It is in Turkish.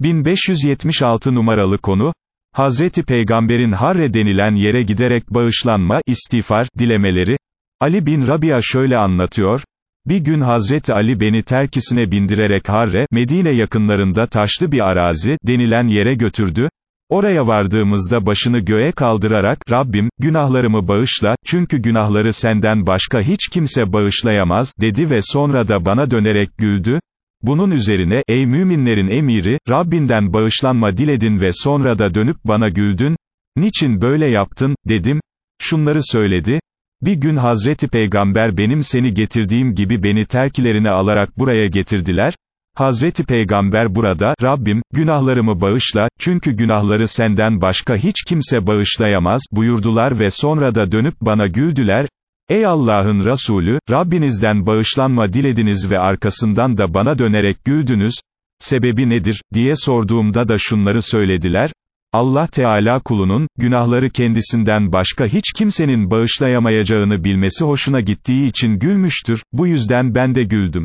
1576 numaralı konu, Hazreti Peygamber'in Harre denilen yere giderek bağışlanma, istiğfar, dilemeleri, Ali bin Rabia şöyle anlatıyor, bir gün Hazreti Ali beni terkisine bindirerek Harre, Medine yakınlarında taşlı bir arazi, denilen yere götürdü, Oraya vardığımızda başını göğe kaldırarak, Rabbim, günahlarımı bağışla, çünkü günahları senden başka hiç kimse bağışlayamaz, dedi ve sonra da bana dönerek güldü. Bunun üzerine, ey müminlerin emiri, Rabbinden bağışlanma diledin ve sonra da dönüp bana güldün, niçin böyle yaptın, dedim, şunları söyledi, bir gün Hazreti Peygamber benim seni getirdiğim gibi beni terkilerine alarak buraya getirdiler, Hazreti Peygamber burada, Rabbim, günahlarımı bağışla, çünkü günahları senden başka hiç kimse bağışlayamaz, buyurdular ve sonra da dönüp bana güldüler, Ey Allah'ın Resulü, Rabbinizden bağışlanma dilediniz ve arkasından da bana dönerek güldünüz, sebebi nedir, diye sorduğumda da şunları söylediler, Allah Teala kulunun, günahları kendisinden başka hiç kimsenin bağışlayamayacağını bilmesi hoşuna gittiği için gülmüştür, bu yüzden ben de güldüm.